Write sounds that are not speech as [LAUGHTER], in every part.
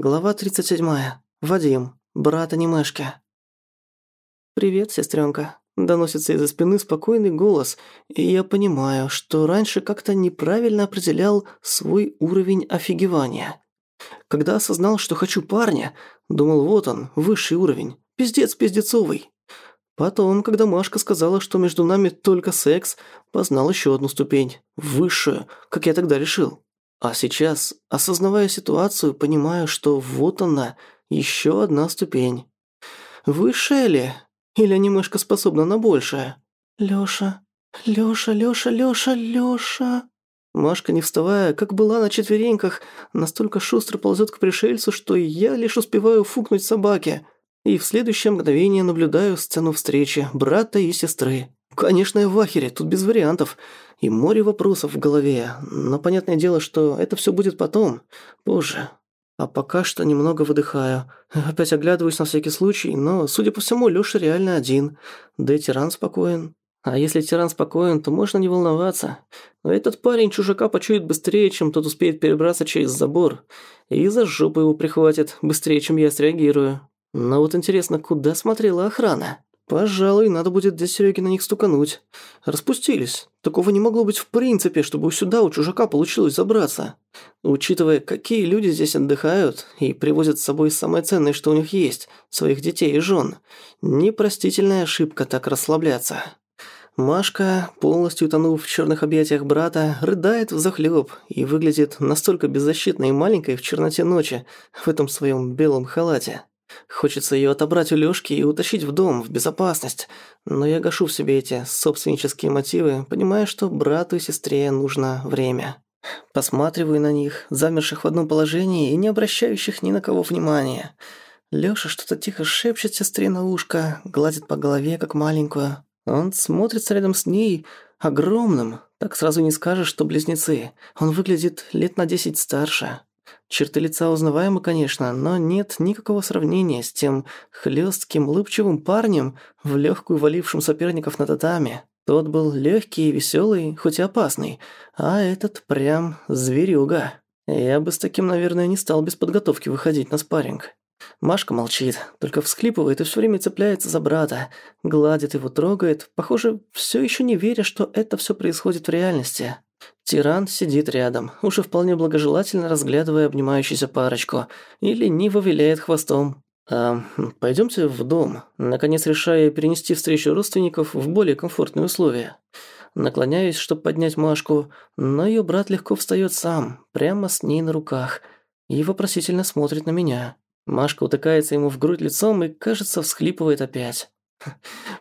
Глава 37. Вадим. Брат анимешки. «Привет, сестренка. Доносится из-за спины спокойный голос, и я понимаю, что раньше как-то неправильно определял свой уровень офигевания. Когда осознал, что хочу парня, думал, вот он, высший уровень, пиздец пиздецовый. Потом, когда Машка сказала, что между нами только секс, познал еще одну ступень, высшую, как я тогда решил. А сейчас, осознавая ситуацию, понимаю, что вот она, еще одна ступень. Высшая ли? Или анимешка способна на большее? Лёша, Лёша, Лёша, Лёша, Лёша. Машка, не вставая, как была на четвереньках, настолько шустро ползет к пришельцу, что я лишь успеваю фукнуть собаке. И в следующее мгновение наблюдаю сцену встречи брата и сестры. Конечно, я в ахере, тут без вариантов. И море вопросов в голове. Но понятное дело, что это все будет потом. Позже. А пока что немного выдыхаю. Опять оглядываюсь на всякий случай, но, судя по всему, Лёша реально один. Да и тиран спокоен. А если тиран спокоен, то можно не волноваться. Но этот парень чужака почует быстрее, чем тот успеет перебраться через забор. И за жопу его прихватит быстрее, чем я среагирую. Но вот интересно, куда смотрела охрана? Пожалуй, надо будет для Серёги на них стукануть. Распустились. Такого не могло быть в принципе, чтобы сюда у чужака получилось забраться. Учитывая, какие люди здесь отдыхают и привозят с собой самое ценное, что у них есть – своих детей и жен. Непростительная ошибка так расслабляться. Машка, полностью утонув в черных объятиях брата, рыдает взахлёб и выглядит настолько беззащитной и маленькой в черноте ночи в этом своем белом халате. Хочется ее отобрать у Лёшки и утащить в дом, в безопасность. Но я гашу в себе эти собственнические мотивы, понимая, что брату и сестре нужно время. Посматриваю на них, замерших в одном положении и не обращающих ни на кого внимания. Лёша что-то тихо шепчет сестре на ушко, гладит по голове, как маленькую. Он смотрится рядом с ней огромным. Так сразу не скажешь, что близнецы. Он выглядит лет на десять старше. Черты лица узнаваемы, конечно, но нет никакого сравнения с тем хлестким, улыбчивым парнем, в легкую валившим соперников на татами. Тот был легкий и веселый, хоть и опасный, а этот прям зверюга. Я бы с таким, наверное, не стал без подготовки выходить на спарринг. Машка молчит, только всхлипывает и все время цепляется за брата, гладит его, трогает, похоже, все еще не веря, что это все происходит в реальности. Тиран сидит рядом, уже вполне благожелательно разглядывая обнимающуюся парочку, и лениво виляет хвостом. «А, пойдёмте в дом», наконец решая перенести встречу родственников в более комфортные условия. Наклоняюсь, чтобы поднять Машку, но её брат легко встаёт сам, прямо с ней на руках, и вопросительно смотрит на меня. Машка утыкается ему в грудь лицом и, кажется, всхлипывает опять.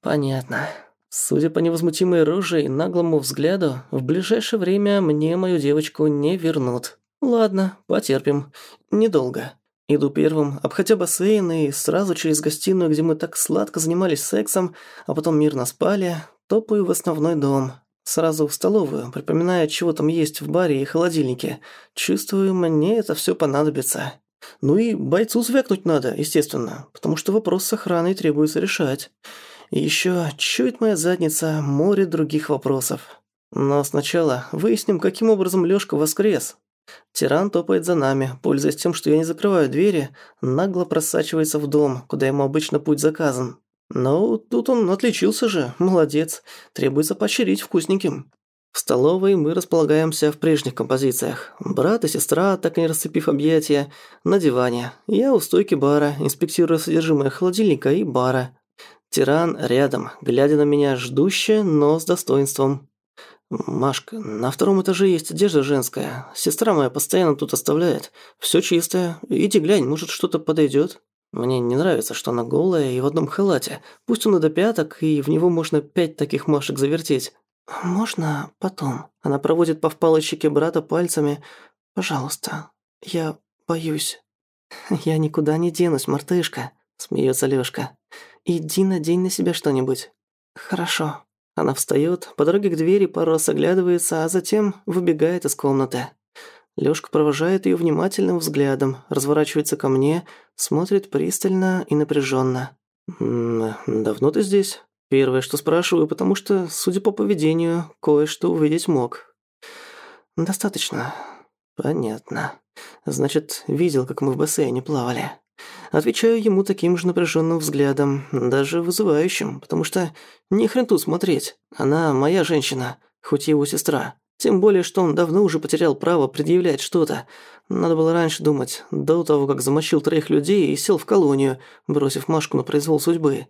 «Понятно». Судя по невозмутимой роже и наглому взгляду, в ближайшее время мне мою девочку не вернут. Ладно, потерпим. Недолго. Иду первым, обходя бассейн и сразу через гостиную, где мы так сладко занимались сексом, а потом мирно спали, топаю в основной дом. Сразу в столовую, припоминая, чего там есть в баре и холодильнике. Чувствую, мне это все понадобится. Ну и бойцу звякнуть надо, естественно, потому что вопрос с охраной требуется решать. И ещё чует моя задница море других вопросов. Но сначала выясним, каким образом Лёшка воскрес. Тиран топает за нами, пользуясь тем, что я не закрываю двери, нагло просачивается в дом, куда ему обычно путь заказан. Но тут он отличился же, молодец, требуется поощрить вкусненьким. В столовой мы располагаемся в прежних композициях. Брат и сестра, так и не расцепив объятия, на диване. Я у стойки бара, инспектируя содержимое холодильника и бара. Тиран рядом, глядя на меня ждуще, но с достоинством. «Машка, на втором этаже есть одежда женская. Сестра моя постоянно тут оставляет. Все чистое. Иди глянь, может, что-то подойдет. Мне не нравится, что она голая и в одном халате. Пусть он и до пяток, и в него можно пять таких Машек завертеть. «Можно потом?» Она проводит по впалой щеке брата пальцами. «Пожалуйста, я боюсь». «Я никуда не денусь, мартышка», — смеется Лёшка. «Иди надень на себя что-нибудь». «Хорошо». Она встаёт, по дороге к двери пару раз оглядывается, а затем выбегает из комнаты. Лёшка провожает её внимательным взглядом, разворачивается ко мне, смотрит пристально и напряжённо. «Давно ты здесь?» Первое, что спрашиваю, потому что, судя по поведению, кое-что увидеть мог. «Достаточно. Понятно. Значит, видел, как мы в бассейне плавали. Отвечаю ему таким же напряженным взглядом, даже вызывающим, потому что не хрен тут смотреть. Она моя женщина, хоть и его сестра. Тем более, что он давно уже потерял право предъявлять что-то. Надо было раньше думать, до того, как замочил троих людей и сел в колонию, бросив Машку на произвол судьбы.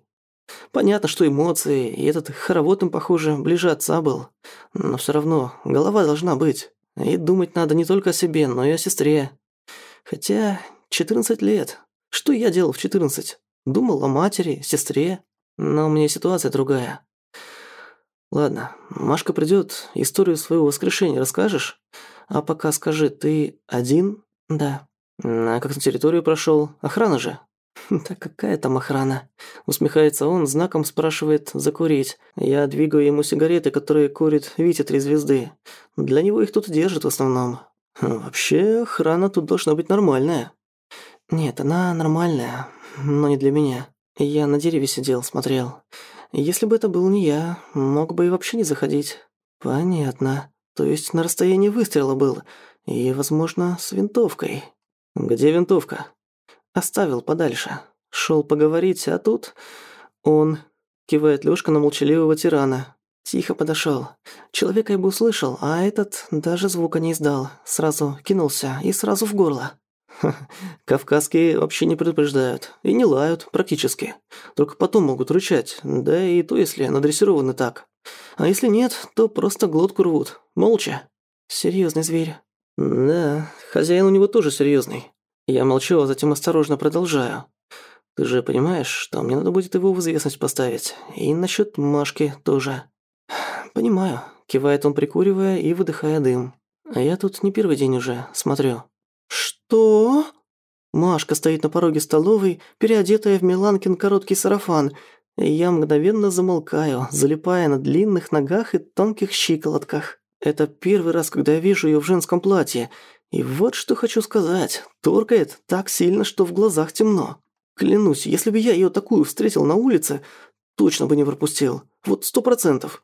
Понятно, что эмоции, и этот хоровод им, похоже, ближе отца был. Но все равно голова должна быть. И думать надо не только о себе, но и о сестре. Хотя 14 лет. Что я делал в 14? Думал о матери, сестре. Но у меня ситуация другая. Ладно, Машка придёт, историю своего воскрешения расскажешь? А пока скажи, ты один? Да. А как на территорию прошёл? Охрана же? [LAUGHS] «Да какая там охрана?» Усмехается он, знаком спрашивает закурить. Я двигаю ему сигареты, которые курит Витя Три Звезды. Для него их тут держат в основном. Вообще, охрана тут должна быть нормальная. Нет, она нормальная, но не для меня. Я на дереве сидел, смотрел. Если бы это был не я, мог бы и вообще не заходить. Понятно. То есть на расстоянии выстрела был. И, возможно, с винтовкой. Где винтовка? Оставил подальше. Шел поговорить, а тут... Он... Кивает Лёшка на молчаливого тирана. Тихо подошел. Человека я бы услышал, а этот даже звука не издал. Сразу кинулся и сразу в горло. [LAUGHS] Кавказские вообще не предупреждают. И не лают, практически. Только потом могут рычать. Да и то, если надрессированы так. А если нет, то просто глотку рвут. Молча. Серьезный зверь. Да, хозяин у него тоже серьезный. Я молчу, а затем осторожно продолжаю. Ты же понимаешь, что мне надо будет его в известность поставить. И насчет Машки тоже. [SIGHS] Понимаю. Кивает он, прикуривая и выдыхая дым. А я тут не первый день уже, смотрю. Что? Машка стоит на пороге столовой, переодетая в Миланкин короткий сарафан. Я мгновенно замолкаю, залипая на длинных ногах и тонких щиколотках. Это первый раз, когда я вижу ее в женском платье, и вот что хочу сказать. Торкает так сильно, что в глазах темно. Клянусь, если бы я ее такую встретил на улице, точно бы не пропустил. Вот сто процентов.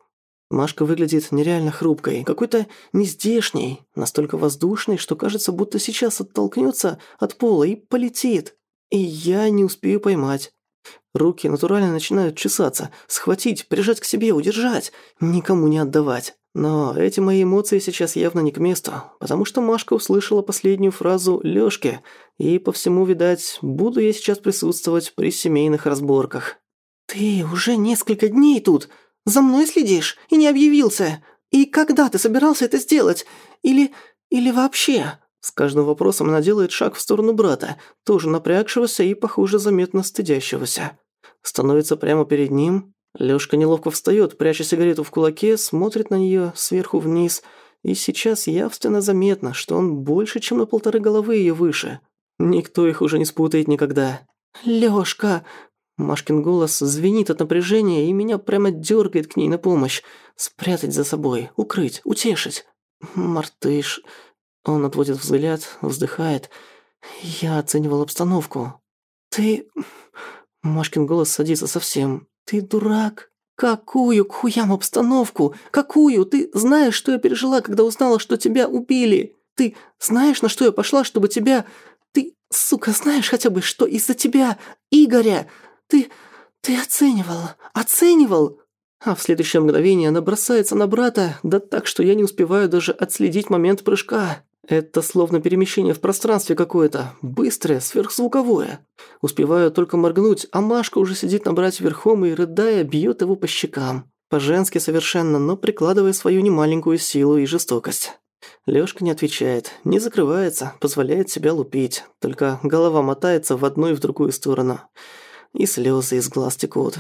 Машка выглядит нереально хрупкой, какой-то нездешней, настолько воздушной, что кажется, будто сейчас оттолкнется от пола и полетит. И я не успею поймать. Руки натурально начинают чесаться, схватить, прижать к себе, удержать, никому не отдавать. Но эти мои эмоции сейчас явно не к месту, потому что Машка услышала последнюю фразу Лёшки, и по всему, видать, буду я сейчас присутствовать при семейных разборках. «Ты уже несколько дней тут, за мной следишь и не объявился. И когда ты собирался это сделать? Или... или вообще?» С каждым вопросом она делает шаг в сторону брата, тоже напрягшегося и, похоже, заметно стыдящегося. Становится прямо перед ним, Лёшка неловко встаёт, пряча сигарету в кулаке, смотрит на неё сверху вниз, и сейчас явственно заметно, что он больше, чем на полторы головы её выше. Никто их уже не спутает никогда. «Лёшка!» Машкин голос звенит от напряжения, и меня прямо дёргает к ней на помощь. Спрятать за собой, укрыть, утешить. «Мартыш...» Он отводит взгляд, вздыхает. «Я оценивал обстановку». «Ты...» Машкин голос садится совсем. «Ты дурак? Какую к хуям обстановку? Какую? Ты знаешь, что я пережила, когда узнала, что тебя убили? Ты знаешь, на что я пошла, чтобы тебя... Ты, сука, знаешь хотя бы, что из-за тебя, Игоря? Ты... ты оценивал, оценивал?» А в следующее мгновение она бросается на брата, да так, что я не успеваю даже отследить момент прыжка. Это словно перемещение в пространстве какое-то, быстрое, сверхзвуковое. Успеваю только моргнуть, а Машка уже сидит на брате верхом и, рыдая, бьет его по щекам. По-женски совершенно, но прикладывая свою немаленькую силу и жестокость. Лёшка не отвечает, не закрывается, позволяет себя лупить, только голова мотается в одну и в другую сторону. И слезы из глаз текут.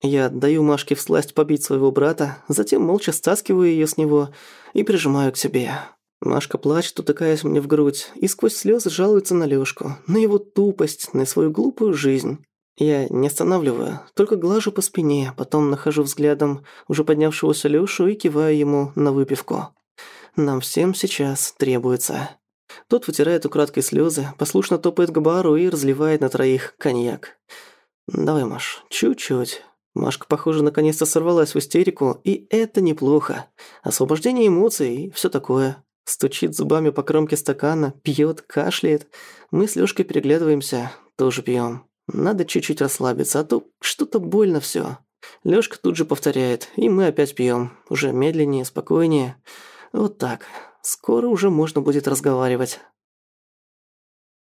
Я даю Машке всласть побить своего брата, затем молча стаскиваю ее с него и прижимаю к себе. Машка плачет, утыкаясь мне в грудь, и сквозь слезы жалуется на Лёшку, на его тупость, на свою глупую жизнь. Я не останавливаю, только глажу по спине, потом нахожу взглядом уже поднявшегося Лёшу и киваю ему на выпивку. Нам всем сейчас требуется. Тот вытирает украдкой слезы, послушно топает к бару и разливает на троих коньяк. «Давай, Маш, чуть-чуть». Машка, похоже, наконец-то сорвалась в истерику, и это неплохо. Освобождение эмоций и всё такое. Стучит зубами по кромке стакана, пьет, кашляет. Мы с Лёшкой переглядываемся, тоже пьем. Надо чуть-чуть расслабиться, а то что-то больно все. Лёшка тут же повторяет, и мы опять пьем, Уже медленнее, спокойнее. Вот так. Скоро уже можно будет разговаривать.